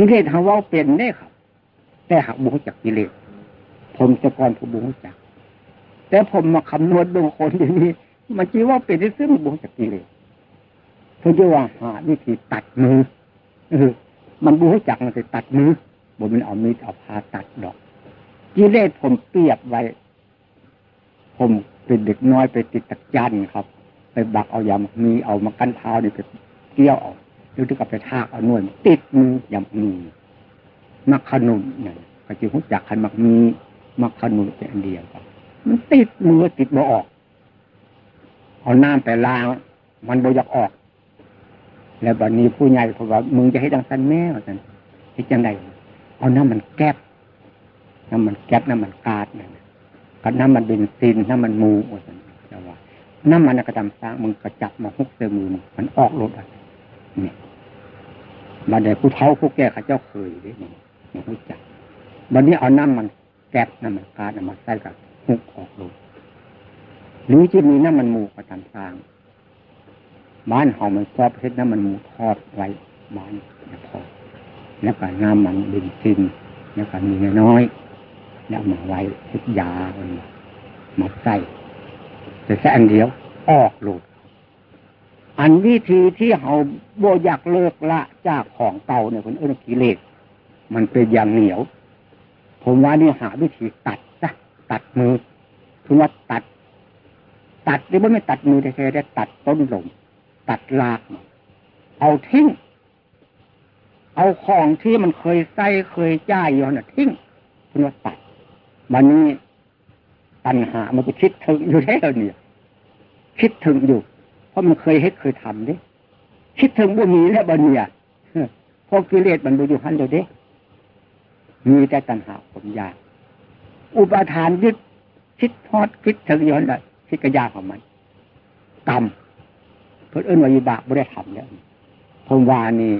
กิเลสเขาว่าเป็นแน่ครับ แต่หักบุญจากกิเลสผมจะก่อนผมบุญจาก แต่ผมมาคำนวณดูคนอย่างนี้มันจีว่าเป็นที่ซึ่งบุญจากกิเลสเพื่อจะว่าหาวิธีตัดมือมันบุญจักมันจะตัดมือบนมันเอามีดเอาพาตัดดอกกิเลสผมเปรียบไว้ ผมเป็นเด็กน้อยไปติดตะจันครับ ไปบักเอายามีเอามากั้นเท้านี่ไปเกี่ยวเอา หรือที่กับไปทากเอานวลติดมือยำมีมักขนุนเนี่ยก็จะหุจักขันมักมีมักขนุนเป็นอันเดียวกันมันติดมือติดบ่ออก เอาน้ำไปล้างมันบ่อยากออก แล้วบัดนี้ผู้ใหญ่เขาว่ามึงจะให้ดังสันแม่กันที่จังไดเอาน้ำมันแก๊บน้ำมันแก๊บน้ำมันกาดเนั่นกับน้ำมันเบนซินน้ำมันมูโอ้ยจะว่าน้ำมันกระดำสร้างมึงกระจับมาฮุกเสมือมึงมันออกรถอะเนี่ย บัดเดี๋ยวผู้เฒ่าผู้แก่ขาเจ้าเคยด้วยมันมันรู้จักบัดนี้เอาน้ำมันแก๊บน้ำมันกาดน้ำมันใส่กับฮุกออกรถหรือจะมีน้ำมันหมูกระดำสางบ้านเฮามันชอบเฮ็ดน้ำมันหมูทอดไว้บ้านอย่าพอแล้วก็น้ำมันเบนซินแล้วก็มีน้อยแล้วมาไว้เฮ็ดยามันมาใส่แต่แค่อันเดียวออกลูก อันวิธีที่เฮาโบอยากเลิกละจากของเก่าเนี่ยคนเอื้อกิเลสมันเป็นอย่างเหนียว ผมว่านี่หาวิธีตัดซะตัดมือคือว่าตัด ตัดหรือว่าไม่ตัดมือแท้ๆได้ตัดต้นลมตัดรากเอาทิ้งเอาของที่มันเคยใส่เคยจ่ายอยู่น่ะทิ้งคุณว่าตัดวันนี้ปัญหามันก็คิดถึงอยู่แล้วเนี่ยคิดถึงอยู่ ราะมันเคยเฮ็ดเคยทำเด้คิดถึงบ่มีแล้วบันเนี่ยพราะกิเลสมันบ่อยู่หันเดียวเด้มีแต่ตัณหาผมยาก อุปทานยึดคิดทอดคิดถึงย้อนเลยคิดกระยาของมันกรรมเพื่อเอื้นวิบากไม่ได้ทำเนี่ยผมว่านี่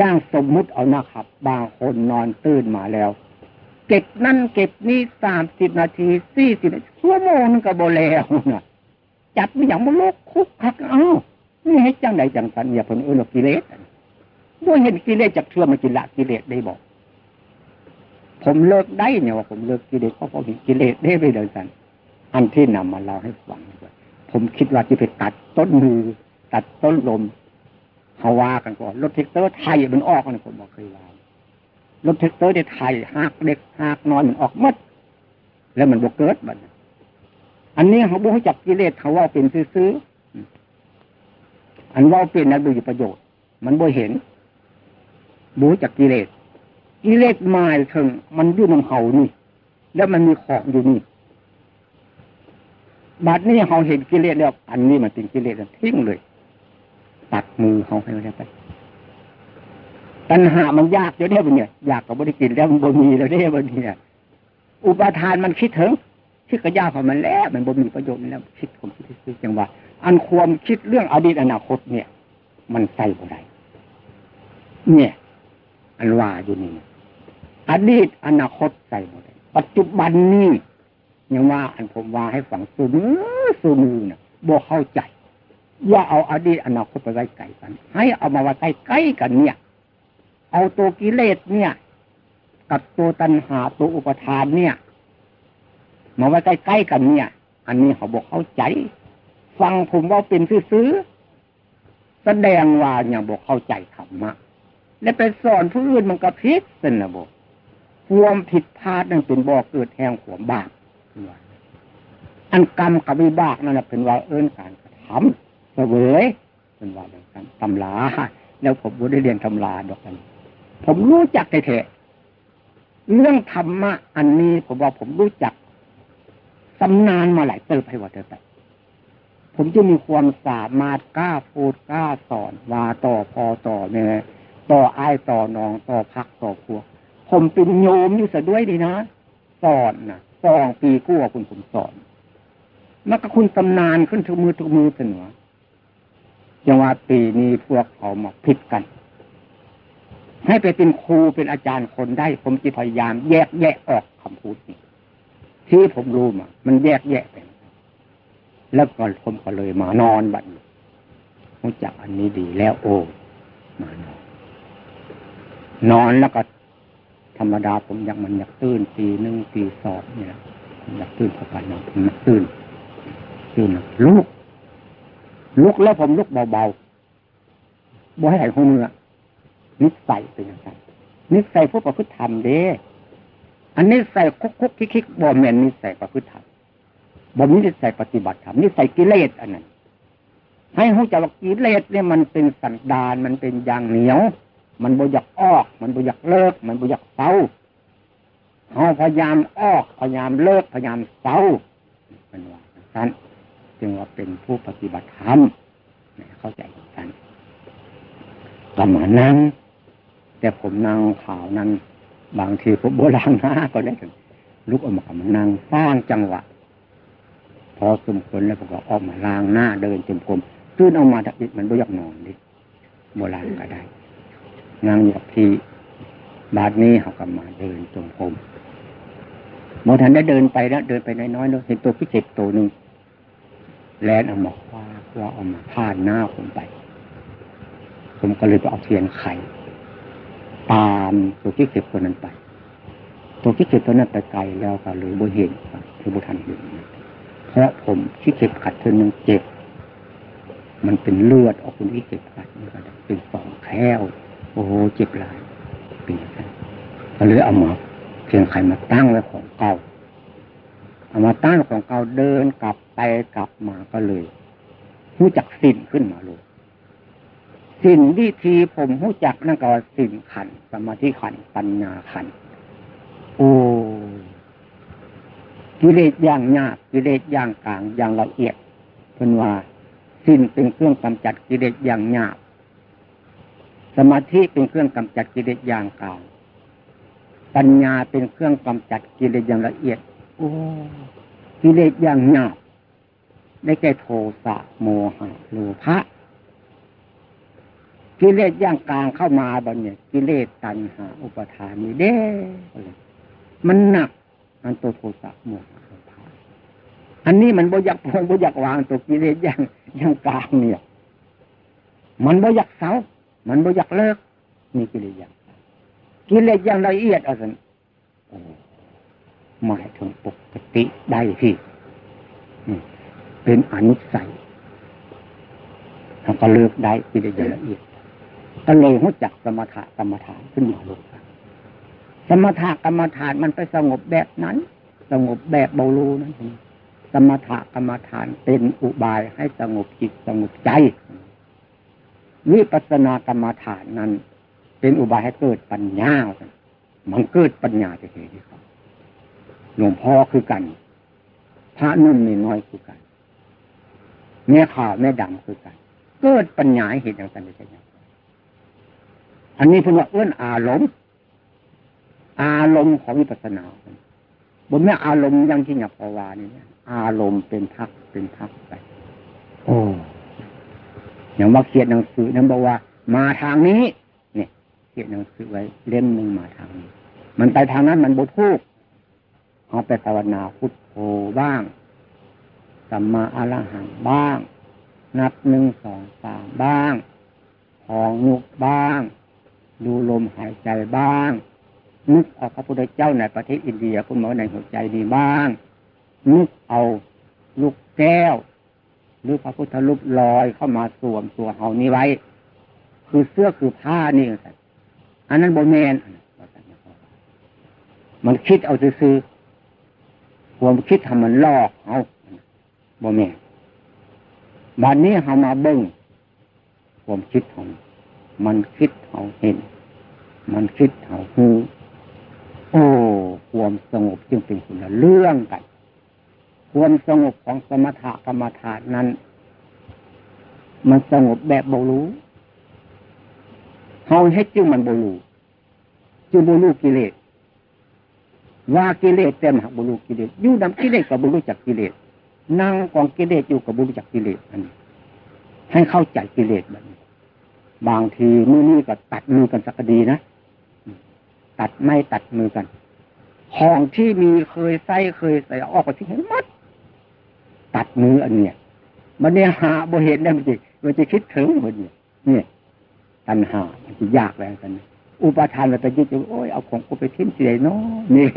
ย่างสมมุติเอานะครับ บางคนนอนตื่นมาแล้ว เก็บนั่นเก็บนี่สามสิบนาทีสี่สิบชั่วโมงนึงก็บ่แล้วนะ จับไม่อย่างมันโลกคุกคักเอ้านี่ให้จังใดจังสันอย่าเพิ่นเอื้นกิเลสด้วยเห็นกิเลสจากเชื่อมันกิละกิเลสได้บอก ผมเลิกได้เนี่ยว่าผมเลิกกิเลสเพราะผมเห็นกิเลสได้ไปเดินสันอันที่นำมาเล่าให้ฟังผมคิดว่าที่ไปตัดต้นมือ ตัดต้นลมเขาว่ากันก่อนรถเทคเตอร์ไทยมันออกกันผมบอกเคยว่ารถเทคเตอร์ในไทยหักเด็กหักน้อยมันออกมดแล้วมันบกเกิดบัด อันนี้เขาบอกให้จับกิเลสเขาว่าเป็นซื้ออันว่าเป็นนั้นดูอยู่ประโยชน์ มันบ่เห็นบูจากกิเลสกิเลสหมายถึงมันอยู่ในเขานี่ แล้วมันมีของอยู่นี่บัดนี้เขาเห็นกิเลสแล้วอันนี้มันเป็นกิเลสทิ้งเลย ตัดมือเขาให้มันไปตัณหามันยากเยอะเนี่ยเนี่ยอยากกับบริกินแล้วมันบ่มีแล้วเนี่ยวันนี้อุปทานมันคิดถึง คิดกระยาของมันแล้วมันบ่มีประโยชน์แล้วคิดผมคิดคือจังว่า อันความคิดเรื่องอดีตอนาคตเนี่ย มันใส่บ่ได้เนี่ย อันว่าอยู่นี่อดีตอนาคตใส่บ่ได้ปัจจุบันนี้ยังว่าอันผมว่าให้ฝังสูมือสูมือเนี่ยบ่เข้าใจ ว่าเอาอดีตอนาคตไปไว้ใกล้กัน ให้เอามาไว้ใกล้ใกล้กันเนี่ย เอาตัวกิเลสเนี่ย กับตัวตัณหาตัวอุปทานเนี่ย มาไว้ใกล้ๆกันเนี่ย อันนี้เขาบอกเข้าใจ ฟังผมว่าเป็นซื้อแสดงว่าอย่างบอกเข้าใจธรรมะและไปสอนผู้อื่นมันก็พิษสินะบอกความผิดพลาดนั่นเป็นบ่อเกิดแห่งขวมบาปอันกรรมกับวิบากนั่นเป็นว่าเอื้นการกระทำเสวยเป็นว่าเดียวกันตำลาแล้วผมได้เรียนตำลาดอกกัน ผมรู้จักแท้เรื่องธรรมะอันนี้ผมว่าผมรู้จัก ตำนานมาหลายเติบให้ว่าเติบไป ผมจะมีความสามารถกล้าพูดกล้าสอนว่าต่อพอต่อแม่ต่ออ้ายต่อนองต่อพักต่อพวผมเป็นโยมอยู่ซะด้วยดีนะสอนนะสองปีกู้คุณผมสอนมันก็คุณตำนานขึ้นทุกมือทุกมือเสนอจังว่าปีนี้พวกเขามาผิดกัน ให้ไปเป็นครูเป็นอาจารย์คนได้ ผมจะพยายามแยกแยะออกคำพูดนี้ ที่ผมรู้มา มันแยกแยะไปแล้วก็ผมก็เลยมานอนบัดรู้จักอันนี้ดีแล้วโอ้มานอน นอนแล้วก็ ธรรมดาผมอยากมันอยากตื่นตีหนึ่งตีสองเนี่ยอยากตื่นเข้าไปนอนผมอยากตื่นตื่นลุกลุกแล้วผมลุกเบาๆบ่ให้ไหลหัวเนื้อนิสัยเป็นอย่างไรนิสัยพวกประพฤติธรรมเด้ อันนี้ใส่คุกคุกคิกคิกบ่แม่นนิสัยประพฤติธรรมบ่มีนิสัยปฏิบัติธรรมนิสัยกิเลสอันนั้นให้หูจักว่ากิเลสเนี่ยมันเป็นสันดานมันเป็นยางเหนียว มันบ่อยากออก มันบ่อยากเลิก มันบ่อยากเศร้าเขาพยายามออกพยายามเลิกพยายามเศร้าเป็นว่าท่านจึงว่าเป็นผู้ปฏิบัติธรรมเข้าใจกันก็มานั่งแต่ผมนั่งข่าวนั้น บางทีผมโบราณนะก็ได้ลุกออกมามานั่งสร้างจังหวะ พอสมควรแล้วผมก็ออกมาล้างหน้าเดินจมกรมตื่นออกมาจากอิมันไม่อยากนอนดิโบราณก็ได้นั่งอยู่ที่บาดนี้เขาก็มาเดินจมกรมโมทันได้เดินไปแล้วเดินไปน้อยๆเห็นตัวพิเศษตัวหนึ่งแลนเอามาคว้าว่าเอามาพาดหน้าผมไป ผมก็เลยไปเอาเทียนไข ตามตัวพิเศษตัวนั้นไป ตัวพิเศษตัวนั้นไปไกลแล้วก็เลยบ่เห็นคือบ่ทันเห็นเพราะผมที่เก็บขัดเธอหนึ่งเจ็บ มันเป็นเลือดออกคนที่เก็บขัดมันก็เป็นสองแค้วโอ้โหเจ็บหลายเป็นอย่างนั้นก็เลยเอามาเทียนไขมาตั้งไว้ของเก่าเอามาตั้งของเก่าเดินกลับไปกลับมาก็เลยรู้จักสิ้นขึ้นมาเลย สิ้นวิธีผมรู้จักนั่นก็สิ้นขัน สมาธิขัน ปัญญาขัน โอ้กิเลสอย่างยากกิเลสอย่างกลางอย่างละเอียดเพิ่นว่าสิ้นเป็นเครื่องกำจัดกิเลสอย่างยากสมาธิเป็นเครื่องกำจัดกิเลสอย่างกลางปัญญาเป็นเครื่องกำจัดกิเลสอย่างละเอียด โอ้กิเลสอย่างหยาบได้แก่โทสะโมหะโลภะ กิเลสย่างกลางเข้ามาบนเนี่ยกิเลสตัณหา อุปทานนี่เด้ มันหนักมันตัวโทสะโมหะอันนี้มันบ่อยากพงบ่อยากวางตัวกิเลสย่างย่างกลางเนี่ย มันบ่อยากเสามันบ่อยากเลิกนี่กิเลสย่างกิเลสย่างละเอียดอะสิหมายถึงปกติได้ที่เป็นอนุสัยเขาก็เลิกได้กิเลสอย่างละเอียด ก็เลยรู้จักสมถะกรรมฐานขึ้นมาลงสมถะกรรมฐานมันไปสงบแบบนั้น สงบแบบเบาลูนั่นเองสมถะกรรมฐานเป็นอุบายให้สงบจิตสงบใจ วิปัสสนากรรมฐานนั้น เป็นอุบายให้เกิดปัญญา มันเกิดปัญญาจะเห็นครับหลวงพ่อคือกัน พระนุ่มนี่น้อยคือกันแม่ขาวแม่ดำคือกัน เกิดปัญญาเห็นอย่างนั้นได้ยัง อันนี้เพิ่นว่าเอื้อนอารมณ์ อารมณ์ของวิปัสสนาบนแม่อารมณ์ยังที่หยับภาวานี่เนี่ยอารมณ์เป็นพักเป็นพักไปโอ้อย่างว่าเขียนหนังสือนั้นบอกว่า มาทางนี้ เนี่ย เขียนหนังสือไว้ เล่มหนึ่งมาทางนี้ มันไปทางนั้นมันบุทุกเอาไปภาวนาพุทโธบ้างสัมมาอรหังบ้าง นับหนึ่งสองสามบ้างพองยุกบ้าง ดูลมหายใจบ้าง นึกเอาพระพุทธเจ้าในประเทศอินเดียคุณหมอในหัวใจดีบ้าง นึกเอาลูกแก้ว หรือพระพุทธรูปลอยเข้ามาสวมตัวเฮานี้ไว้ คือเสื้อคือผ้านี่อันนั้นโบแมนมันคิดเอาซื้อความคิดทำมันลอกเอาบ่แม่บัดนี้เขามาเบิ้งความคิดของมันคิดเขาเห็น มันคิดเขาหูโอ้ความสงบจึงเป็นคนละเรื่องกันความสงบของสมถะกรรมฐานนั้น มันสงบแบบบรู้เขาให้จึงมันบรู้จึงบรู้กิเลสว่ากิเลสเต็มหักบรู้กิเลสอยู่ดำกิเลสกับบรู้จักกิเลสนั่งกองกิเลสอยู่กับบุรุษจักกิเลสอันนี้ให้เข้าใจกิเลสแบบนี้บางทีมือนี้ก็ตัดมือกันสักดีนะ ตัดไม่ตัดมือกัน ของที่มีเคยใส่เคยใส่ออกไปที่เห็นมัดตัดมืออันเนี้ยมันเนี่ยหาบ่เห็นได้มันจะมันจะคิดถึงมันเนี่ยเนี่ยตัณหามันจะยากแล้วกัน อุปทานเราไปยึดโอ้ยเอาของกูไปทิ้งเสียเนาะนี่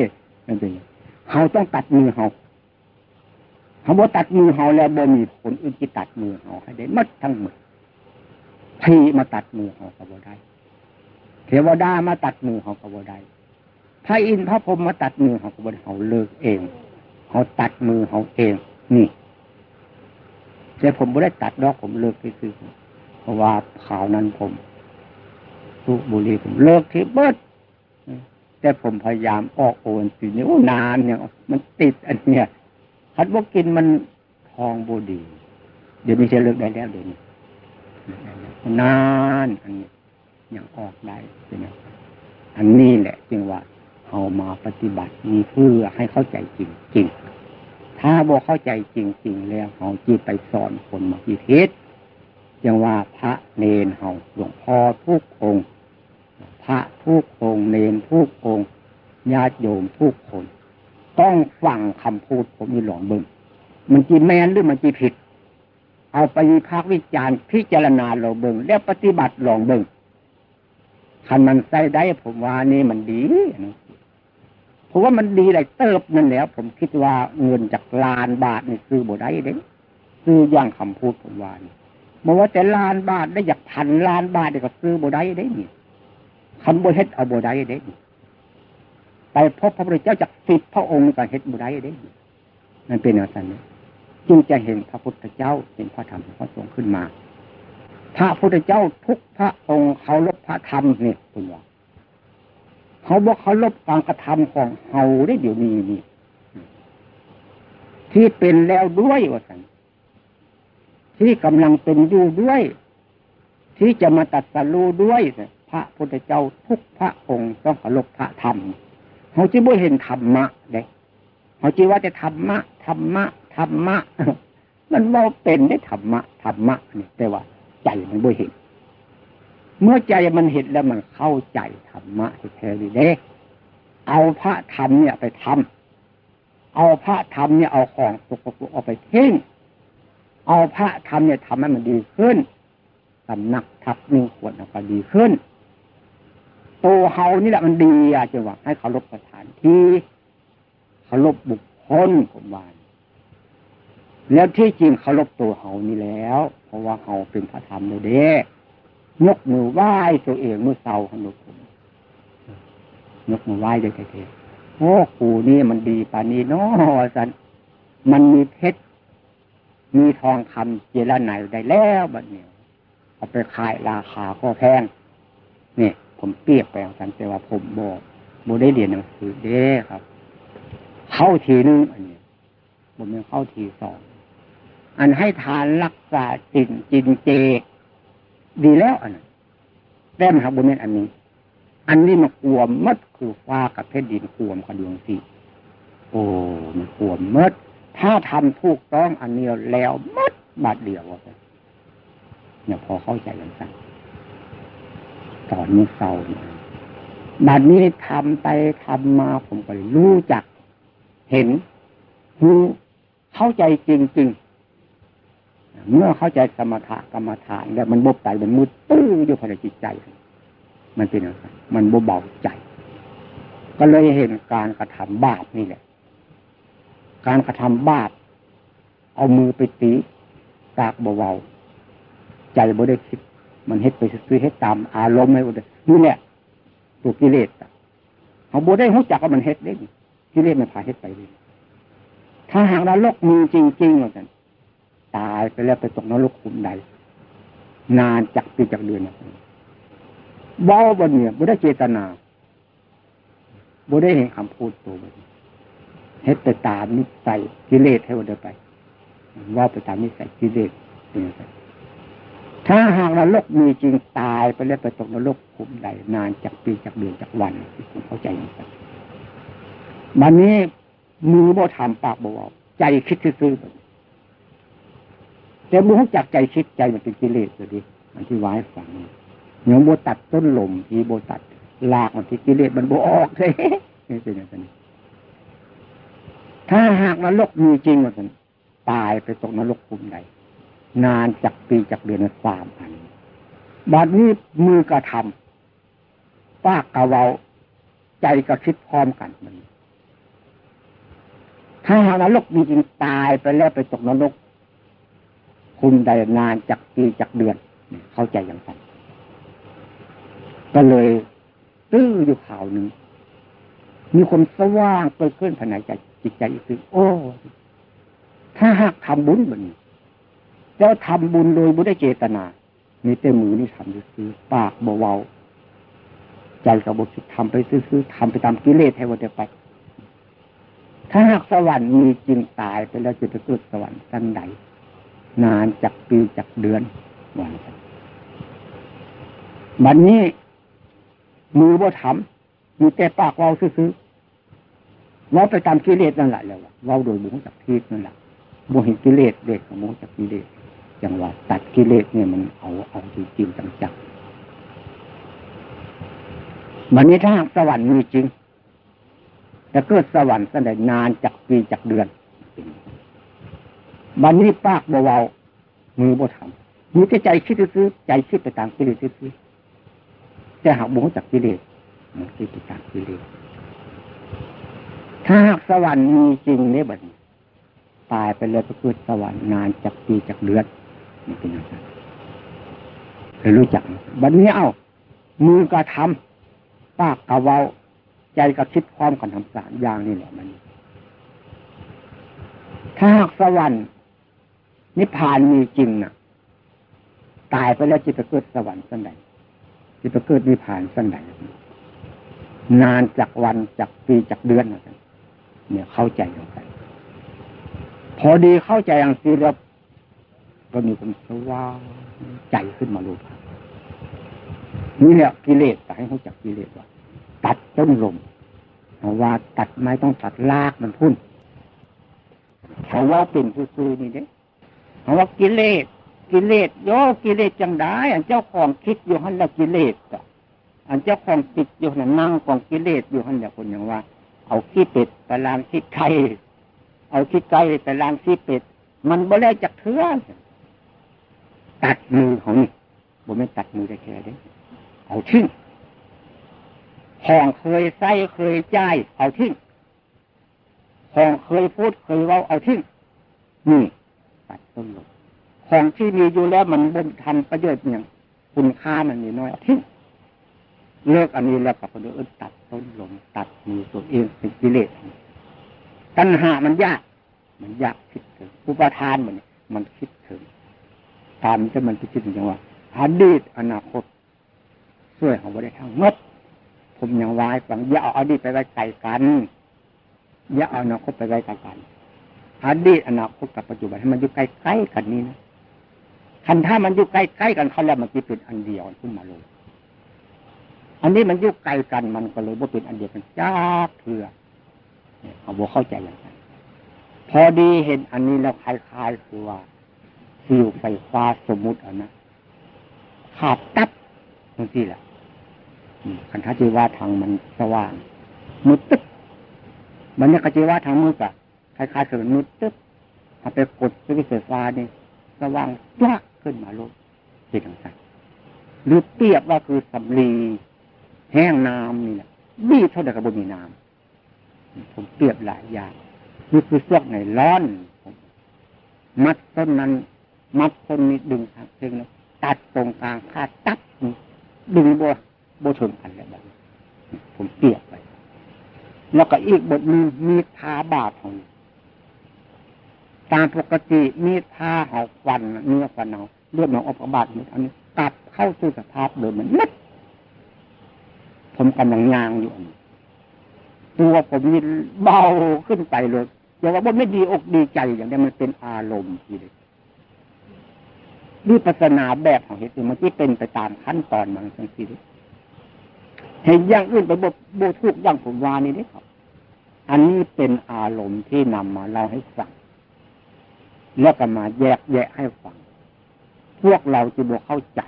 นั่นเองเขาต้องตัดมือเขาเขาบอกตัดมือเขาแล้วบ่มีผลอื่นที่ตัดมือเขาให้ได้มัดทั้งหมดพี่มาตัดมือเขาก็บ่ได้ เทวดามาตัดมือเขาก็บ่ได้พระอินทร์พระพรหมมาตัดมือเขาก็บ่ได้เขาเลิกเองเขาตัดมือเขาเอง นี่แต่ผมไม่ได้ตัดดอกผมเลิกที่คือเพราะว่าข่าวนั้นผมสูบบุหรี่ผมเลิกที่เบิดแต่ผมพยายามออกโอนสีนี้โอ้นานเนี่ย มันติดอันเนี้ยคัดว่ากินมันทองบุดี เดี๋ยวนี้จะเลิกได้แล้วเดี๋ยวนี้นานอันนี้ ยังออกได้ใช่ไหมอันนี้แหละจึงว่าเอามาปฏิบัติมีเพื่อให้เข้าใจจริงจริงถ้าบอกเข้าใจจริงๆแล้วเขาจีไปสอนคนมาพิเทศยังว่าพระเนนเฮาหลวงพ่อทุกองค์ พระทุกองค์เนนทุกองค์ญาติโยมทุกคน ต้องฟังคำพูดผมมีหลองเบิ้งมันจีแมนหรือมันจีผิด เอาไปวิพากษ์วิจารณ์พิจารณาเราเบิ้งแล้วปฏิบัติหลองเบิ้ง คันมันใส่ได้ผมว่านี่มันดีเพราะว่ามันดีอะไรเติบนั่นแล้ว ผมคิดว่าเงินจากล้านบาทนี่ซื้อบ่ได้เด้ซื้อย่างคำพูดผมว่านี่บอกว่าแต่ล้านบาทได้อยากพันล้านบาทเดี๋ยวก็ซื้อบ่ได้ได้นี่คำบ่เฮ็ดเอาบ่ได้ได้นี่ไปพบพระพุทธเจ้าจากสิบพระองค์ก็เฮ็ดบ่ได้ได้นี่นั่นเป็นอะไรนี่จึงจะเห็นพระพุทธเจ้าเห็นพระธรรมพระสงฆ์ขึ้นมา พระพุทธเจ้าทุกพระองค์เขาลบพระธรรมนี่คุณว่าเขาบอกเขาลบการกระทำของเฮาได้เดี๋ยวนี้นี่ที่เป็นแล้วด้วยว่าสันที่กำลังเป็นอยู่ด้วย ที่จะมาตัดสรู้ด้วยพระพุทธเจ้าทุกพระองค์ต้องเคารพพระธรรมเขาจีบ่เห็นธรรมะเด้เขาจีว่าจะธรรมะธรรมะธรรมะ มันบ่เป็นได้ธรรมะธรรมะนี่แต่ว่า ใจมันบ่เห็น เมื่อใจมันเห็นแล้วมันเข้าใจธรรมะแท้ดีเด้เอาพระธรรมเนี่ยไปทำเอาพระธรรมเนี่ยเอาของสกปรกเอาไปทิ้งเอาพระธรรมเนี่ยทำให้มันดีขึ้นสำนักทับนึ่งขวดก็ดีขึ้นตัวเฮานี่แหละมันดีอะจังหวะให้เขาลบสถานที่เขาลบบุคคลผมว่า แล้วที่จริงเขาลบตัวเฮานี่แล้ว เพราะว่าเฮาเป็นพระธรรมเลยเด้ยกมือไหว้ตัวเองเมื่อเศร้าขนุผมยกมือไหว้เลยเท่ๆโอ้กูนี่มันดีปานี้เนาะสันมันมีเพชรมีทองคำเจรไนได้แล้วบัดเนี่ยเอาไปขายราคาก็แพงเนี่ยผมเปรียบไปกันแต่ว่าผมบอกโมได้เรียนหนังสือเด้ครับ เข้าทีนึงอันนี้ผมยังเข้าทีสอง อันให้ทานรักษาจินจินเจ ดีแล้วอันแต้มครับบนนี้อันนี้ อันนี้มันขวมมัดคือฟ้ากับเพชรดินขวมกับดวงสีโอ้มันขวมมัดถ้าทำถูกต้องอันนี้แล้วมัดบาดเดียวเนี่ยพอเข้าใจกันสักตอนนี้เศร้าบัดนี้ทำไปทำมาผมก็รู้จัก เห็นรู้เข้าใจจริงๆ เมื่อเข้าใจสมถะกรรมฐานแล้วมันบบใจมันมืดตื้ออยู่ภายในจิตใจ มันเป็นอะไรมันบเบาใจ ก็เลยเห็นการกระทำบาปนี่แหละ การกระทำบาปเอามือไปตีตากเบาๆใจบ่ได้คิด มันเฮ็ดไปซื้อเฮ็ดตามอารมณ์ไม่บ่ได้นี่แหละตัวกิเลสเขาบ่ได้หูจักว่ามันเฮ็ดได้กิเลสมันพาเฮ็ดไปเลยถ้าหากนรกมีจริงๆเหมือนกัน ตายไปแล้วไปตกนรกขุมใด นานจากปีจากเดือนเบาบนเนี่ยบ่ได้เจตนาบ่ได้เห็นคำพูดตัวบนเฮ็ดไปตามนิสัยกิเลสให้วันเดียไป ว่าไปตามนิสัยกิเลสถ้าหากนรกมีจริงตายไปแล้วไปตกนรกขุมใด นานจากปีจากเดือนจากวันผมเข้าใจนะครับวันนี้มือบ่ทำปากบ่เอาใจคิดซื่อ แต่มือเขาจักใจคิดใจมันเป็นกิเลสเลยดิมันที่วายฝังเหนือโบตัดต้นลมที่โบตัดลากมันที่กิเลสมันโบออกเลยนี่เป็นอย่างนี้ถ้าหากนรกมีจริงมันตายไปตกนรกคุมใดนานจากปีจากเดือนสามอันบัดนี้มือกระทำปากกระเวาใจก็คิดพร้อมกันมัน ถ้าหากนรกมีจริงตายไปแล้วไปตกนรก คุณได้นานจากปีจากเดือน เข้าใจอย่างไรก็เลยตื้ออยู่ข่าวหนึ่ง มีคนสว่างเกิดขึ้นภายในใจจิตใจอีกทีโอ้ ถ้าหากทำบุญแบบนี้แล้วทำบุญโดยบุได้เจตนา มีแต่มือนี่ทำซื้อปากเบาใจกับบคิดทำไปซื้อๆทำไปตามกิเลสให้วันเดียวไป ถ้าหากสวรรค์มีจริงตายไปแล้วจะไปเกิดสวรรค์สั้นใด นานจากปีจากเดือนวันบัดนนี้ มือบ่ทำมีแต่ปากเราซื้อเราไปตามกิเลสนั่นแหละแล้วเราโดยบุญจากพีนั่นแหละบุญกิเลสเด็กของบุญจากกิเลสจังหวะตัดกิเลสเนี่ยมันเอาเอาจริงจังจังวันนี้ถ้าสวรรค์มีจริงจะเกิดสวรรค์สันได้นานจากปีจากเดือน วันนี้ปากเบาๆมือบ่ทำมีแต่ใจคิดซื้อใจคิดไปตามกิเลสซื้อแต่หากบุญจากกิเลสมันคิดไปตามกิเลสถ้าหากสวรรค์มีจริงเนี่ยบัดตายไปเลยก็เกิดสวรรค์นานจากปีจากเดือนนี่เป็นอย่างนั้นเคยรู้จักบัดนี้เอ้ามือกระทำปากกระเว้าใจก็คิดพร้อมกันทำสามอย่างนี่แหละมัน ถ้าหากสวรรค์ นิพพานมีจริงนะ่ะ ตายไปแล้วจิตไปเกิดสวรรค์สั้นใดจิตไปเกิดนิพพานสั้นใดนานจากวันจากปีจากเดือนเนี่ยเข้าใจอย่างไรพอดีเข้าใจอย่างสีแล้วก็มีความสว่างใจขึ้นมาลูกนี่แหละกิเลสแต่ให้เขาจักกิเลสว่า ตัดต้นลมเพราะว่าตัดไม้ต้องตัดลากมันพุ่นเขาว่าเป็นซื้อนี่เด้ เพราะว่ากิเลสกิเลสโยกิเลสจังได้อันเจ้าของคิดอยู่หันละกิเลสอันเจ้าของติดอยู่หันนั่งของกิเลสอยู่หันละคนอย่างว่า เอาขี้เป็ดไปล้างขี้ไก่เอาขี้ไก่ไปล้างขี้เป็ด มันบ่ได้จากเถื่อตัดมือของนี่บ่ไม่ตัดมือได้แค่เด้เอาทิ้งห้องเคยใส่เคยจ่ายเอาทิ้งห้องเคยพูดเคยเว้าเอาทิ้งนี่ ตัดต้นลงของที่มีอยู่แล้วมันบ่ทันประโยชน์อย่างคุณค่ามันมีน้อยทิ้งเลิกอันนี้แล้วกับคนอื่นตัดต้นลงตัดมือตัวเองเป็นกิเลสตัณหามันยาก มันยากคิดถึงอุปทานมันมันคิดถึงตามที่มันคิดอย่างว่าอดีตอนาคตช่วยของบริทั้งมดผมยังวายฟังอย่าเอาอดีตไปไว้ไกลกัน อย่าเอาอนาคตไปไว้ไกลกัน อดีตอนาคตกับปัจจุบันให้มันอยู่ใกล้ๆกันนี้นะคันถ้ามันอยู่ใกล้ๆกันเขาแล้วมันจะเป็นอันเดียวขึ้นมาเลยอันนี้มันอยู่ไกลกันมันก็เลยว่าเป็นอันเดียวกันจ้าเถื่อเขาบเข้าใจอย่างนั้นพอดีเห็นอันนี้แล้วคล้ายๆคือว่าฟิวไฟฟ้าสมมุติอันนะขาดตับนั่นที่แหละคันท้าจีว่าทางมันสว่างมืดตึ๊บมันเนี่ยกจีว่าทางมืดอะ คล้ายๆกับมืดตึ๊บถ้าไปกดสวิตช์ไฟฟ้านี่สว่างจ้าขึ้นมาลูกเป็นต่างๆหรือเปรียบว่าคือสำลีแห้งน้ำนี่แหละบีเท่าเดียกับบนมีน้ำผมเปรียบหลายอย่างนี่คือเสื้อในร้อน มัดต้นนั้น มัดต้นนี้ดึงทางเชิงแล้วตัดตรงกลางคาดตับดึงบัวบัวชนกันแล้วแบบผมเปรียบไป แล้วก็อีกบทนึงมีทาบาดของ ตามปกติมีท่าหอกฟันเนื้อฟันเอาเลือดหนองออกบาดอันนี้ตัดเข้าสู่สภาพเดิมเหมือนนัดผมกำลังยางอยู่ตัวผมนี่เบาขึ้นไปเลยอย่าว่าไม่ดีอกดีใจอย่างนี้มันเป็นอารมณ์ทีเดียววิปัสนาแบบของเหตุมันที่เป็นไปตามขั้นตอนมันทั้งสิ้นเห็นอย่างอื่นไปบโบทุกอย่างผมวานี่ได้ครับ อันนี้เป็นอารมณ์ที่นำมาเล่าให้ฟัง แล้วก็มาแยกแยะให้ฟัง พวกเราจะบอกเข้าใจ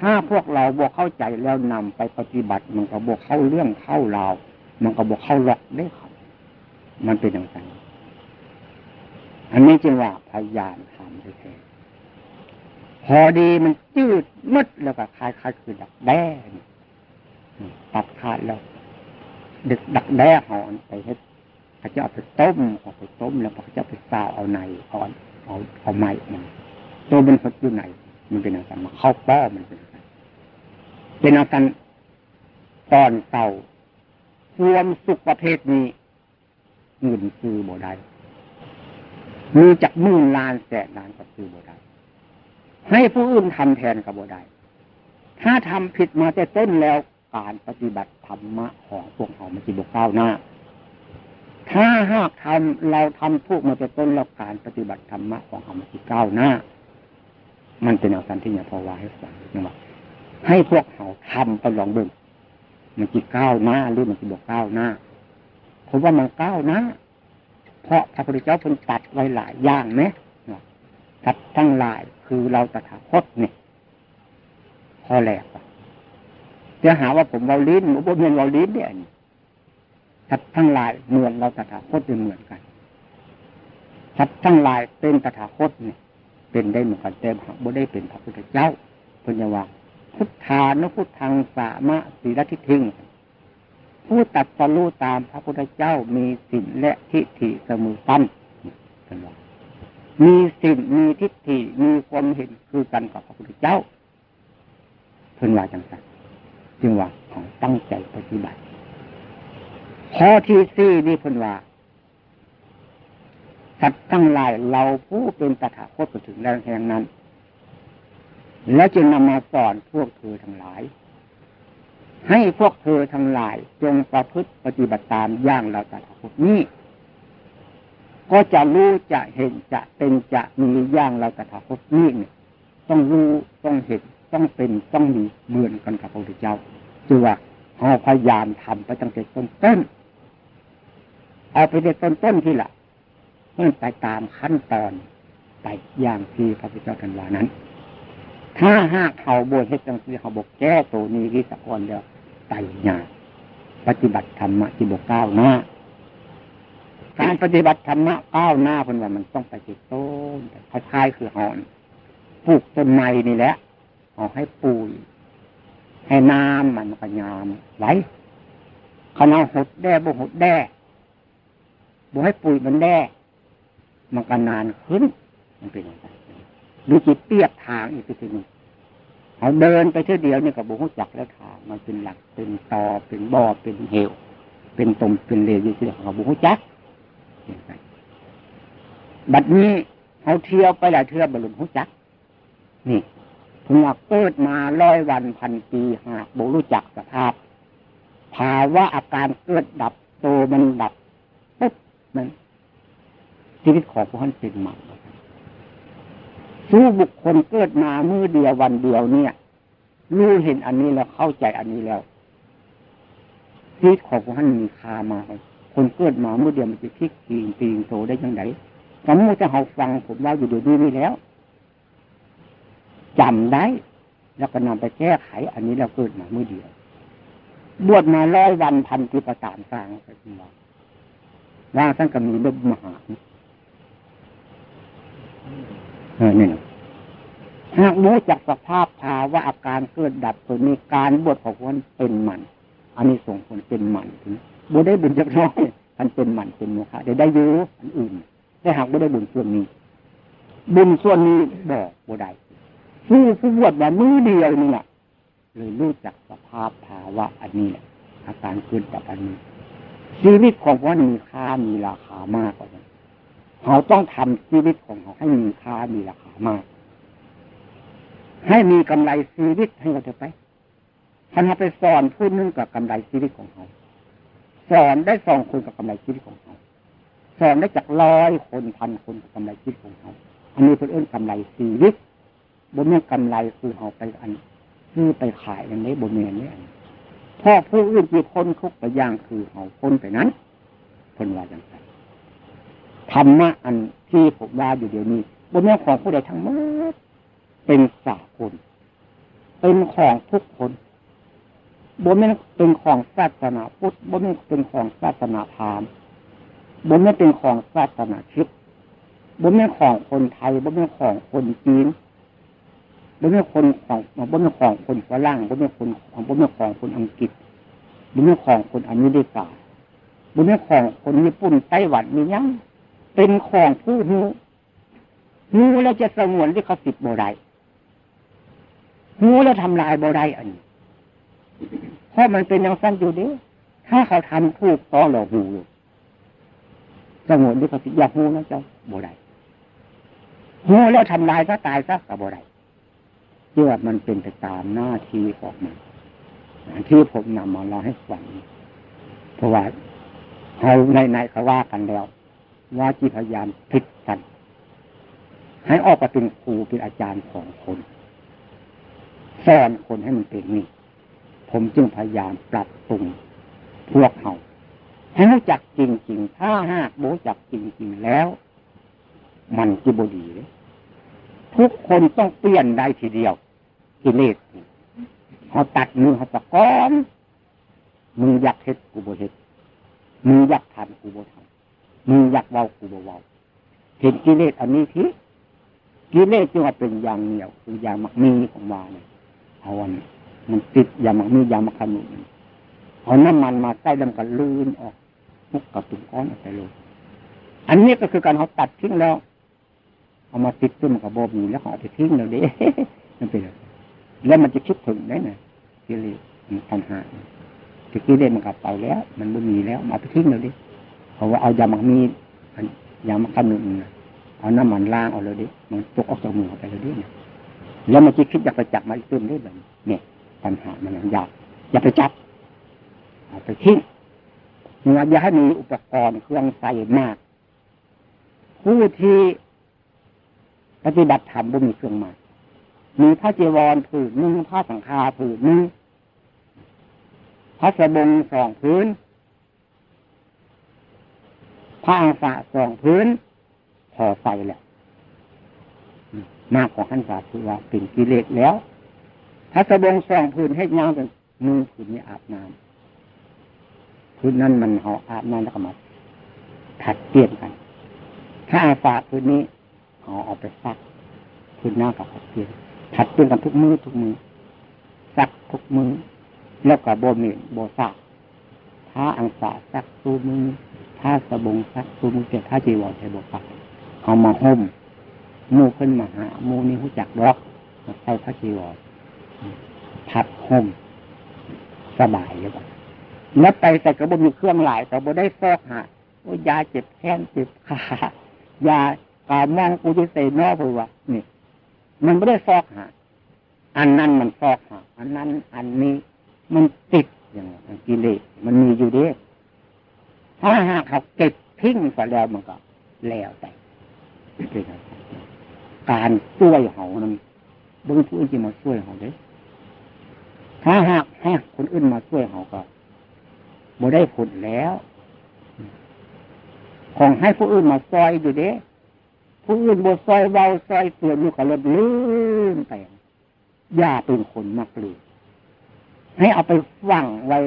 ถ้าพวกเราบอกเข้าใจแล้วนำไปปฏิบัติ มันก็บอกเข้าเรื่องเข้าราวมันก็บอกเข้าหลอกได้ครับมันเป็นอย่างไรอันนี้จึงว่าพยานทำได้แท้พอดีมันจืดมืดแล้วก็คล้ายคือดักแด้ตัดขาดแล้วดึกดักแด้หอนไปให้ เขาจะเอาไปต้มเอาไปต้มแล้วเขาจะไปซาวเอาในเอาเอาเอาไม้มันตัวมันพัดอยู่ไหนมันเป็นอะไรมาเข้าป้อมันเป็นอะไรเป็นอาการตอนเต่าความสุขประเภทนี้เงินซื้อบ่ได้มีจากมื่นล้านแสนล้านก็ซื้อบ่ได้ให้ผู้อื่นทำแทนกับบ่ได้ถ้าทำผิดมาแต่ต้นแล้วการปฏิบัติธรรมะของพวกเขามันจะบกก้าวหน้า ถ้าหากทำเราทำทุกมาแต่ต้นแล้วการปฏิบัติธรรมะของเขามันจะก้าวหน้า มันเป็นแนวการที่เนี่ยพอว่าให้ฟังนะว่าให้พวกเขาทำไปลองเบิ่งมันจะก้าวหน้าหรือมันจะบอกก้าวหน้าผมว่ามันก้าวหน้า เพราะพระพุทธเจ้าเพิ่งตัดไว้หลายอย่างไหมตัดทั้งหลายคือเราตถาคตเนี่ยพอแหลกจะหาว่าผมเราลิ้นผมเรียนเราลิ้นเนี่ย ทัดทั้งหลายเหมือนเราตถาคตเป็นเหมือนกันทัดทั้งหลายเป็นตถาคตเนี่ยเป็นได้เหมือนกันแต่บ่ได้เป็นพระพุทธเจ้าพุทธวาพุทธานุพุทธังสามะสีรทิทิงผู้ตัดสรู้ตามพระพุทธเจ้ามีสิ่งและทิฏฐิเสมอตั้นเป็นว่ามีสิ่งมีทิฏฐิมีความเห็นคือกันกับพระพุทธเจ้าเพิ่นว่าจังสันจึงว่าของตั้งใจปฏิบัติ ข้อที่สี่นี่พิ่นว่าสัตว์ทั้งหลายเราผู้เป็นตถาคตถึงแล้วแห่งนั้น แล้วจึงนำมาสอนพวกเธอทั้งหลาย ให้พวกเธอทั้งหลายจงประพฤติปฏิบัติตามอย่างเราตถาคตนี้ ก็จะรู้จะเห็นจะเป็นจะมีอย่างเราตถาคตนี้เนี่ยต้องรู้ต้องเห็นต้องเป็นต้องมีเหมือนกันกับพระพุทธเจ้าจือว่าเราพยายามทำไปตั้งแต่ต้นต้น เอาไปในต้นต้นที่ละเมื่อไปตามขั้นตอนไปอย่างที่พระพุทธเจ้าท่านว่านั้น ถ้าหากเขาบวชให้จังสีเขาบอกแก้ตัวนี้ที่สะกอนเดียวไปหยาปฏิบัติธรรมะที่บอกก้าวหน้า การปฏิบัติธรรมะก้าวหน้าคนว่ามันต้องไปจิตต้นคล้ายๆคือหอนปลูกต้นไม้นี่แหละเอาให้ปุ๋ยให้น้ำมันก็ยามไว้ขนาหดแด้บ่หดแด้ บ่ให้ปุ๋ยมันแด้มันก็นานขึ้น มันเป็นอย่างไรดูจิตเปียกทางอีกทีหนึ่งเอาเดินไปเท่าเดียวนี่กับบุหุจักแล้วทางมันเป็นหลักเป็นตอเป็นบ่อเป็นเหว เป็นตมเป็นเลวอยู่ที่ของบุหุจักบัดนี้เขาเที่ยวไปหลายเทือบรรลุหุจัก นี่หัวเกิดมาร้อยวันพันปีหากบุรู้จักสภาพภาวะอาการเกิดดับโตมันดับ ปุ๊บมันชีวิตของพวกท่านเป็นหม่สู้บุคคลเกิดมามือเดียววันเดียวเนี่ยรู้เห็นอันนี้แล้วเข้าใจอันนี้แล้วชีวิตของพวกท่านมีคามาคนเกิดมาเมื่อเดียวมันจะพลิกปีนปีนโตได้ยังไงสมมติจะเขาฟังผมว่าอยู่ดีนี่แล้วจำได้ แล้วก็นำไปแก้ไข อันนี้เราเกิดมาเมื่อเดียว บวชมาร้อยวันพันปีประสานสร้างไปคุณว่า ว่าท่านก็มีเรื่องมหาเออนี่หากรู้จักสภาพภาวะอาการเกิดดับตัวนี้การบวชของคนเป็นมันอันนี้ส่งผลเป็นมันถึงบุได้บุญจักน้อยท่านเป็นมันเป็นโมฆะได้ได้ยูอันอื่นแต่หากบุได้บุญส่วนนี้ บุญส่วนนี้บอกบุได้ผู้ผู้บวชว่ามือเดียวนี่แหละเลยรู้จักสภาพภาวะอันนี้แหละอาการเกิดดับอันนี้ ชีวิตของว่ามีค่ามีราคามากกว่านั้เขาต้องทำชีวิตของเขาให้มีค่ามีราคามาก ให้มีกำไรชีวิตให้เราเถอะไปท่านไปสอนพูดนึงกับกำไรชีวิตของเขาสอนได้สองคนกับกำไรชีวิตของเขาสอนได้จากร้อยคนพันคนกับกำไรชีวิตของเขาอันนี้เป็นเอื้นกำไรชีวิตบนเมื่อกำไรคือเขาไปอันซื้อไปขายอันนี้บนเมื่อนี้ พ่อผู้อื่นที่พ้นทุกข์ไปย่างคือเขาพ้นไปนั้นคนว่าอย่างไรธรรมะอันที่ผมว่าอยู่เดี๋ยวนี้บนเมื่อของผู้ใดทั้งหมดเป็นสากลเป็นของทุกคนบนเมื่อเป็นของศาสนาพุทธบนเมื่อเป็นของศาสนาพราหมณ์บนเมื่อเป็นของศาสนาคริสต์บนเมื่อของคนไทยบนเมื่อของคนจีน บนเมื่อคนของบนเมื่ของคนฝรั่งบนเมื่อคนของบนเมื่ของคนอังกฤษบุญของคนอเมริกาบุญของคนญี่ปุ่นไต้หวันมียังเป็นของผู้หูหูแล้วจะสงวนที่เขาสิทธิ์โบได้หูแล้วทำลายโบได้อันนี้เพราะมันเป็นอย่างสั้นอยู่เด้ถ้าเขาทำถูกต้องเราหูสงวนที่เขาสิทธิ์อยากหูนะเจ้าโบได้หูแล้วทำลายซะตายซะกับโบได้ เชื่อมันเป็นไปตามหน้าที่ของมันที่ผมนำมาเล่าให้ฟังเพราะว่าเขาในในเขาว่ากันแล้ว ว่าจีพยายามพิดกัน ให้ออกมาเป็นครูเป็นอาจารย์ของคนสอนคนให้มันเป็นนี่ผมจึงพยายามปรับปรุงพวกเขาให้รู้จักจริงๆ ถ้าหากโบจักจริงๆแล้ว มันจะบดีเลยทุกคนต้องเปลี่ยนได้ทีเดียว กิเลสเขาตัดมือเขาตะก้อนมืออยากเฮ็ดกูบ่เฮ็ดมืออยากทำกูบ่ทำมืออยากเว้ากูบ่เว้าเห็นกิเลสอันนี้ทีกิเลสจึงว่าเป็นอย่างเหนียวคืออย่างมักมีของวาเนี่ยเอาวันมันติดอย่างมักมีอย่างมักขนุนเอาน้ำมันมาใส่แล้วกันลื่นออกมุกกับตุ่มก้อนออกไปเลยอันนี้ก็คือการเขาตัดทิ้งแล้ว เอามาติดขึ้มันกับโบมีแล้วเขาเอาไปทิ้งแล้วเด้มันเป็น แล้วมันจะคิดถึงได้ไงกิเลสมันปัญหาที่กิเลสมันกลับไปแล้ว มันไม่มีแล้วเอาไปทิ้งเลยดิเพราะว่าเอายามักมียามักขนุนเอาน้ำมันล้างเอาเลยดิมันตกออกจากมือไปเลยดิเนี่ยแล้วมันจะคิดอยากไปจับมาอีกตื้นได้แบบเนี่ยปัญหามันอยากอย่าไปจับเอาไปทิ้งเนี่ยอย่าให้มีอุปกรณ์เครื่องใส่มาก ผู้ที่ปฏิบัติธรรมบ่มีเครื่องมา มีพระจีวรผืนหนึ่งพระสังฆาผืนหนึ่งพระสบงสองพื้นผ้าอังสะสองพื้นพอใส่แหละมากกว่าขั้นสาคือว่าเป็นกิเลสแล้วพระสบงสองพื้นให้ยาวเป็นมือผืนนี้อาบน้ำพื้นนั้นมันเขาอาบน้ำแล้วก็มาถัดเปลี่ยนกัน ถ้าอาฝาพื้นนี้เขาเอาไปซักพื้นหน้ากับถัดเปลี่ยน ถัดเปลี่ยนกันทุกมือทุกมือซักทุกมือแล้วก็โบมีโบซักถ้าอังสาซักตูมือถ้าสบงซักตูมือเจ้าถ้าจีวรใช้โบซักเอามาห่มมูขึ้นมาหามูนี่หู้จักรอกใส่พระจีวรผัดห่มสบายเลยบ่แล้วไปแต่กระบอกมีเครื่องหลายแต่บ่ได้ซอกหาว่ายาเจ็บแข้งเจ็บขายากามองกูจะเสนอพูว่านี่ มันไม่ได้ซอกหาอันนั้นมันซอกหาอันนั้น อันนี้มันติดอย่างนกิเลสมันมีอยู่ดีถ้าหากเขาเก็บทิ้งไปแล้วมันก็แล้วแต่การช่วยเขานั้นเบื้องผู้อื่นมาช่วยเขาเด้ถ้าหากให้คนอื่นมาช่วยเขาก็บ่ได้ผลแล้ว ของให้ผู้อื่นมาซอยอยู่เด้ ผู้อื่นบ่ซอยเบาซอยเสื่อมอยู่กับรถลื่นไปอย่าเป็นคนมักลืมให้เอาไปฝังไว้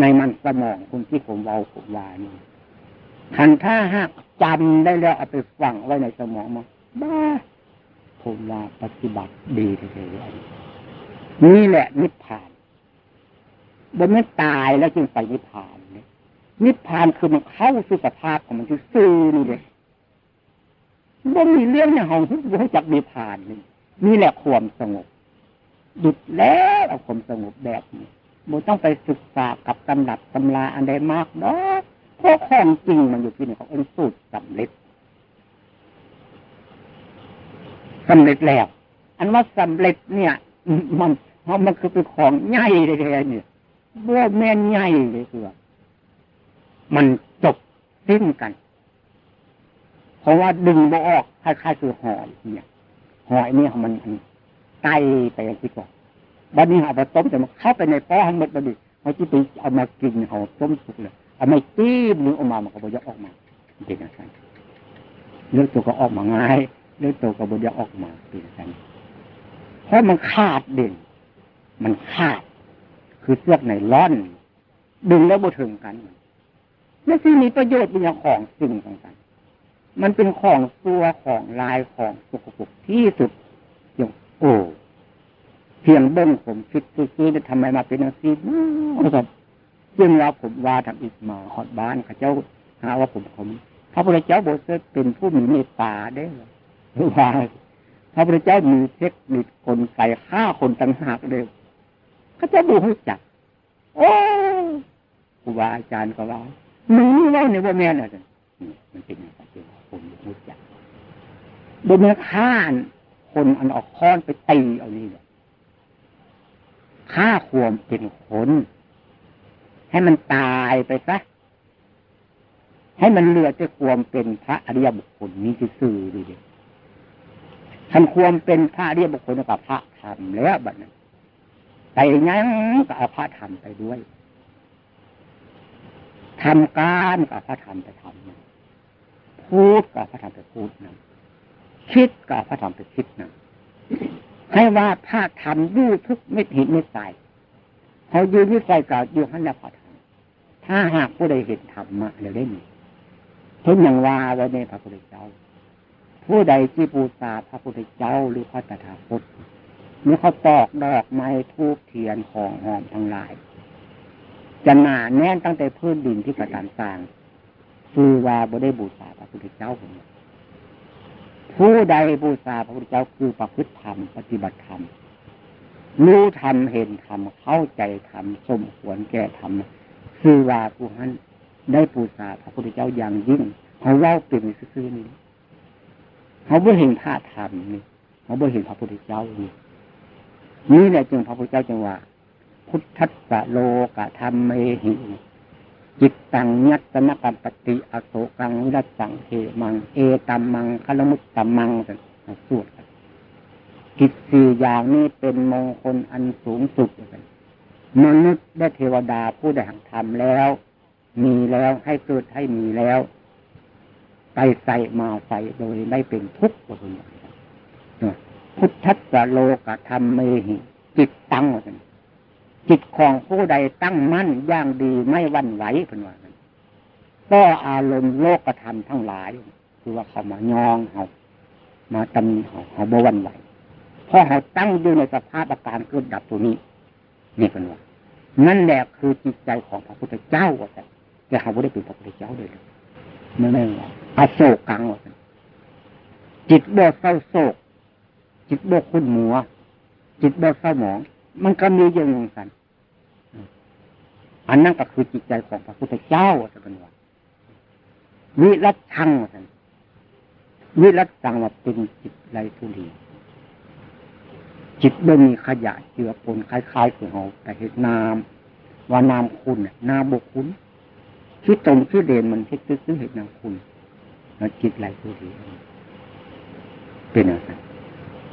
ในมันสมองคุณที่ผมเบาผมวานี่ขันท่าหากจำได้แล้วเอาไปฝังไว้ในสมองมาบ้าผมว่าปฏิบัติดีเลยนี่แหละนิพพานบนไม่ตายแล้วจึงไปนิพพานนี่นิพพานคือมันเข้าสู่สภาพของมันคือซื่อนี่เลย บ่ามีเรื่องอย่างของที่รู้จักนิพพานนี่นี่แหละความสงบหยุดแล้วเอาความสงบแบบนี้โมต้องไปศึกษากับตำรับตำราอันใดมากเนาะเพราะของจริงมันอยู่ที่นี่ของอ็นสูตรสำเร็จสำเร็จแล้วอันว่าสำเร็จเนี่ย มันเพราะมันคือเป็นของใหญ่เลยเนี่ยว่าแม่นใหญ่เลยคือมันจบสิ้นกัน เพราะว่าดึงบ่ออกคล้ายๆคือหอยเนี่ย หอยเนี่ยมันไตไปที่ก่อนบัดนี้เอาไปต้มแต่มันเข้าไปในป้อทั้งหมดบัดนี้เขาจะไปเอามากินเขาต้มสุกเลยเอาไม่ตีบหรือออกมามันก็บ่ยออกมาเป็นอย่างนั้นเลือดตัวก็ออกมาง่ายเลือดตัวก็บ่ยออกมาเป็นอย่างนั้นเพราะมันขาดเด่นมันขาด คือเสื้อในร้อน ดึงแล้วบ่ถึงกัน แล้วที่มีประโยชน์เป็นอย่างของสิ่งต่างๆ มันเป็นของตัวของลายของสกปรกที่สุดอย่างโอ้เพียงเบิ้งผมคิดซื้อๆจะทำไมมาเป็นอาชีพนะครับซึ่งเราผมว่าทำอีกมาหอดบ้านข้าเจ้าหาว่าผมผมพระพุทธเจ้าบอกเป็นผู้มีเมตตาได้หรือว่าพระพุทธเจ้ามีเทคนิคคนใส่ฆ่าคนต่างหากเลยข้าเจ้าบูให้จักโอ้ครูบาอาจารย์ก็ว่าหนูนี่ว่าเนี่ยว่าแม่น่ะมันเป็นอย่างไร ผมบูจักโดยเมื่อฆ่าคนอันออกค้อนไปตีเอานี่เนี่ยฆ่าควมเป็นคน ให้มันตายไปซะให้มันเหลือแต่ความเป็นพระอริยบุคคลนี้ซื่อดีเดีท่านความเป็นพระอริยบุคคลกับพระธรรมแล้วบัดนั้นไปยังกับพระธรรมไปด้วยทำการกับพระธรรมไปทำ พูดกับพระธรรมไปพูดนะคิดกับพระธรรมไปคิดนะให้ว่าพระธรรมยู่ทุกเม็ดหินเม็ดทรายเขายืนวิสัยกับอยู่หันละพระธรรมถ้าหากผู้ใดเห็นธรรมะเดี๋ยวได้มีเช่นอย่างว่าไว้ในพระพุทธเจ้า ผู้ใดที่บูชาพระพุทธเจ้าหรือพระตถาคตเมื่อเขาตอกดอกไม้ทูบเทียนของหอมทั้งหลายจะหนาแน่นตั้งแต่พื้นดินที่ประการสร้าง คือว่าบ่ได้บูชาพระพุทธเจ้าผมผู้ใดบูชาพระพุทธเจ้าคือประพฤติธรรมปฏิบัติธรรมรู้ธรรมเห็นธรรมเข้าใจธรรมสมควรแก่ธรรมคือว่าผู้นั้นได้ปูชาพระพุทธเจ้าอย่างยิ่งเขาเล่าเป็นซื่อนี่เขาไม่เห็นพระธรรมนี่เขาไม่เห็นพระพุทธเจ้านี่นี่แหละจึงพระพุทธเจ้าจึงว่า พุทธัสสะโลกะธรรมเมหิ จิตตังยัตนกัมปติอโศกังวิรัสังเทมัง เอตัมมังคลมุตตัมมังสวดกิจสี่อย่างนี้เป็นมงคลอันสูงสุดมนุษย์และเทวดาผู้ได้หังทำแล้ว มีแล้วให้เกิดให้มีแล้ว ไปใส่มาใส่โดยไม่เป็นทุกข์เป็นอย่างนั้พุทธัสโลกธรรมเมหิจิตตังกัน จิตของผู้ใดตั้งมั่นย่างดีไม่วันไหวเป็นว่านั้นก็อารมณ์โลกธรรมทั้งหลาย คือว่าเขามายองเขามาตำเขาเขาบวันไหวเพราะเขาตั้งอยู่ในสภาพอาการเกิดดับตัวนี้นี่เป็นว่านั่นแหละคือจิตใจของพระพุทธเจ้าว่าแต่เขาไม่ได้เป็นพระพุทธเจ้าเลยไม่ไม่ว่าอโศกกังว่าจิตโบเศร้าโศก จิตโบคุ้นหมัว จิตโบเศร้าหมอง มันก็มีอย่างงกัน อันนั้นก็คือจิตใจของพระพุทธเจ้าว่าเป็นวิรัตชังว่าสันวิรัตชังว่าเป็นจิตไรทุลีจิตไม่มีขยะเจือปนคล้ายๆคือเราแต่เห็นนามว่าน้ำคุณน้ำบกคุณคิดตรงคิดเด่นมันคิดซื้อเห็นน้ำคุณแล้วจิตไหลตัวดีเป็นอะไร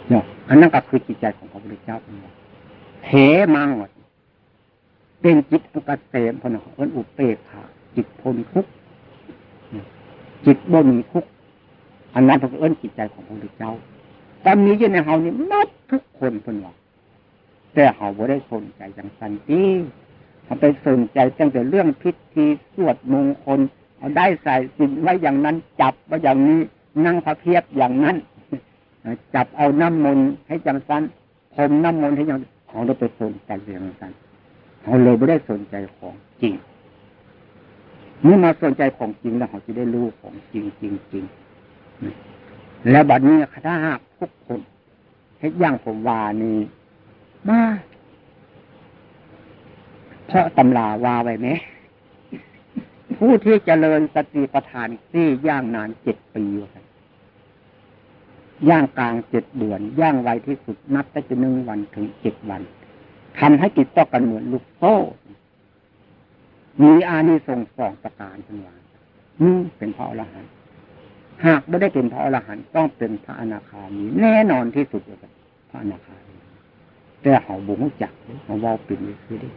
เนาะอันนั้นก็คือจิตใจของพระพุทธเจ้าเป็นว่าเทมังว่า เป็นจิตอันกเกษมพนเอินอุเปกขาจิตพ้นทุกจิตบ่มีทุกอันนั้นเป็นเอินจิตใจของพระพุทธเจ้าแต่มีอยู่ในเฮานี่นับทุกคนเป็นว่าแต่เฮาบ่ได้สนใจอย่างสันติเขาไปสนใจตั้งแต่เรื่องพิธีสวดมงคลเอาได้ใส่สินไว้อย่างนั้น จับไว้อย่างนี้นั่งพระเพียบอย่างนั้นจับเอาน้ำมนต์ให้จังสันผมน้ำมนต์ให้ยังของเราไปสนใจเรื่องกัน เขาเลยไม่ได้สนใจของจริงเมื่อมาสนใจของจริงแล้วเขาจะได้รู้ของจริงจริงจริงแล้วบัดนี้ถ้าหากทุกคนให้ย่างผมว่านี่มาเพราะตำลาว่าไว้ไหมผู้ที่เจริญสติปัฏฐานซี่ย่างนานเจ็ดปีย่างกลางเจ็ดเดือน ย่างไวที่สุดนับได้จะหนึ่งวันถึงเจ็ดวัน ทำให้ติดต่อกันเหมือนลูกโซ่มีอานิสงส์สองประการทั้งวันนี่เป็นพระอรหันต์หากไม่ได้เป็นพระอรหันต์ต้องเป็นพระอนาคามีแน่นอนที่สุดเลยพระอนาคามีแต่เขาบุญจักเขาว่าเป็นคือได้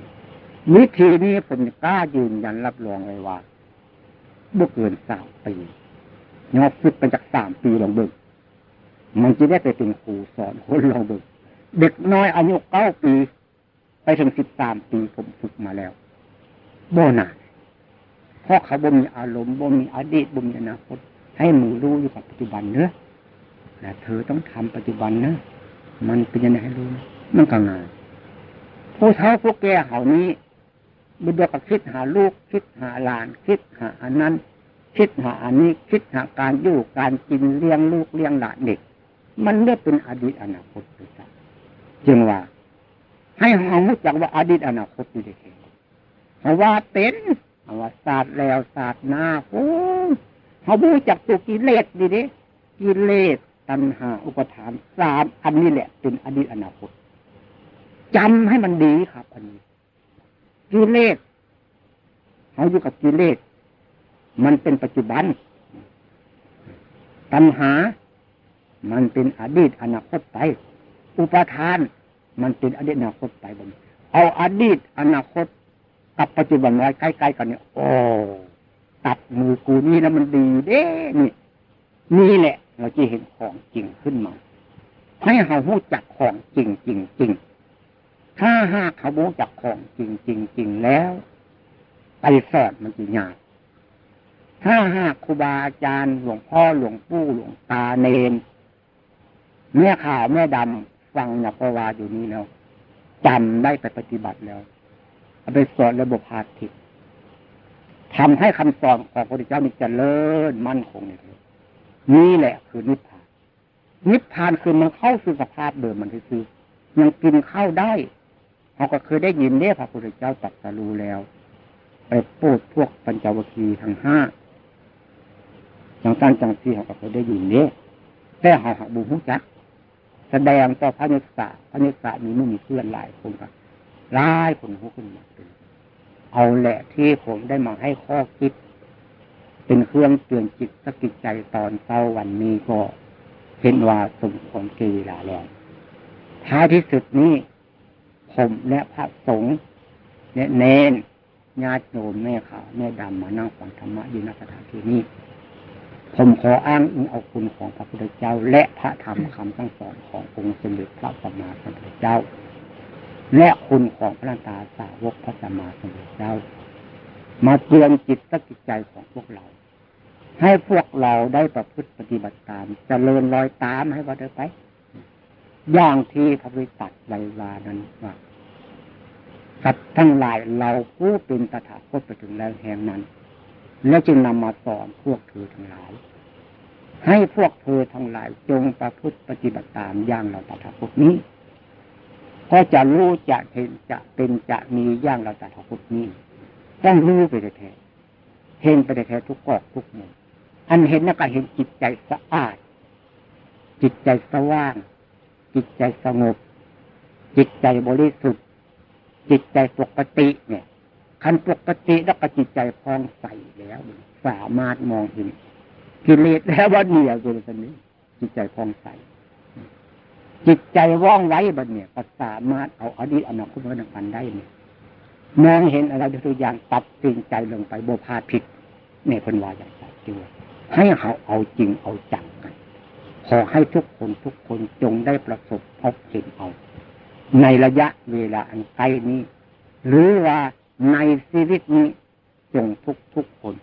วิธีนี้ผมกล้ายืนยันรับรองเลยว่าบ่เกินสามปียอดฝึกไปจากสามปีลองเบิกมันจะได้ไปเป็นครูสอนคนลองเบิกเด็กน้อยอายุเก้าปี ไปถึงสิบสามปีผมฝึกมาแล้วโบ่นาเพราะเขาบ่มีอารมณ์บ่มีอดีตบ่มีอนาคตให้หมือรู้อยู่กับปัจจุบันเนื้อแต่เธอต้องทำปัจจุบันนะมันเป็นยังไงให้รู้มันก็งายผู้เฒ่าผู้แก่เหล่านี้บุญก็คิดหาลูก คิดหาหลาน คิดหาอันนั้น คิดหาอันนี้คิดหาการอยู่การกินเลี้ยงลูกเลี้ยงหลานเด็ก มันเรียกเป็นอดีตอนาคตไปซะจึงว่า ให้เรารู้จักว่าอดีตอนาคตอยู่ในแค่เพราะว่าเป็นเอาว่าศาสตร์แล้วศาสตร์หน้าโอ้เขารู้จักตัวกิเลสดีดิกิเลสตัณหา อุปทานสามอันนี้แหละ เป็นอดีตอนาคตจำให้มันดีครับ อันนี้ กิเลสเขาอยู่กับกิเลสมันเป็นปัจจุบัน ตัณหา มันเป็นอดีตอนาคตไป อุปทาน มันเป็นอดีตอนาคตไปบนเอาอดีตอนาคตกับปัจจุบันไว้ใกล้ๆกันเนี่ยโอ้ตัดมือกูนี่แล้วมันดีเด้นี่นี่แหละ เราจะเห็นของจริงขึ้นมา ให้เราหู้จักของจริงจริงจริงถ้าหากเขารู้จักของจริงจริงจริงแล้วไปสอนมันจะยากถ้าหากครูบาอาจารย์หลวงพ่อหลวงปู่หลวงตาเนนแม่ขาวแม่ดำ ฟังนักวาอยู่นี้แล้วจำได้ไปปฏิบัติแล้วเอาไปสอนระบบพาทิตทำให้คำสอนของพระพุทธเจ้านี่เจริญมั่นคงเลยนี่แหละคือนิพพาน นิพพานคือมันเข้าสู่สภาพเดิมมันคือยังกินข้าวได้เขาก็เคยได้ยินเนี่ยพระพุทธเจ้าตรัสรู้แล้ว ไปพูดพวกปัญจวัคคีย์ทั้งห้าอย่างตั้งจังที่เขาก็เคยได้ยินเนี่ยแต่เขาหักบุญจัก แสดงต่อพระนิสสะพระนิสสะมีมุ่มีเพื่อนหลายคนครับหลายคนหูขึ้นมาเป็นเอาแหละที่ผมได้มาให้ข้อคิด เป็นเครื่องเตือนจิตสกิจใจตอนเช้าวันนี้ก็เห็นว่าสมควรกีลาแล้วท้ายที่สุดนี้ ผมและพระสงฆ์เนี่ยเนนญาติโยมแม่ขาวแม่ดำมานั่งฟังธรรมะอยู่ณสถานที่นี้ ผมขออ้างอิงเอาคุณของพระพุทธเจ้า และพระธรรมคำสั่งสอนขององค์สมเด็จพระสัมมาสัมพุทธเจ้า และคุณของพระตาสาวกพระสัมมาสัมพุทธเจ้า มาเตือนจิตสกิจใจของพวกเรา ให้พวกเราได้ประพฤติปฏิบัติตามจเจริญรอยตามให้ว่าเดินไป อย่างที่พระวิตัดไววานั้นว่าสัตว์ทั้งหลายเราผู้เป็นตถาคตไปถึงแล้วแห่งนั้น และจึงนำมาสอนพวกเธอทั้งหลาย ให้พวกเธอทั้งหลายจงประพฤติปฏิบัติตามอย่างเราตถาคตนี้ก็จะรู้จะเห็นจะเป็นจะมีอย่างเราตถาคตนี้ ต้องรู้ไปแท้เห็นไปแท้ทุกกอกทุกมุมอันเห็นนั่นก็เห็นจิตใจสะอาด จิตใจสว่าง จิตใจสงบ จิตใจบริสุทธิ์ จิตใจปกติเนี่ย คันปกติแล้วก็จิตใจพองใสแล้วสามารถมองเห็นกิเลสแล้วว่าเนี่ยคือคนนี้ จิตใจพองใส จิตใจว่องไวบัดเนี่ยก็สามารถเอาอดีตอนาคตมาดังกันได้เนี่ยมองเห็นอะไรตัวอย่างตัดสินใจลงไปโบพาผิดเนี่ยเป็นวาอย่างไรจีวให้เขาเอาจริงเอาจังกันขอให้ทุกคนทุกคนจงได้ประสบพบเห็นเอา ในระยะเวลาอันใกล้นี้ หรือว่า ในชีวิตนี้จงทุกทุกคน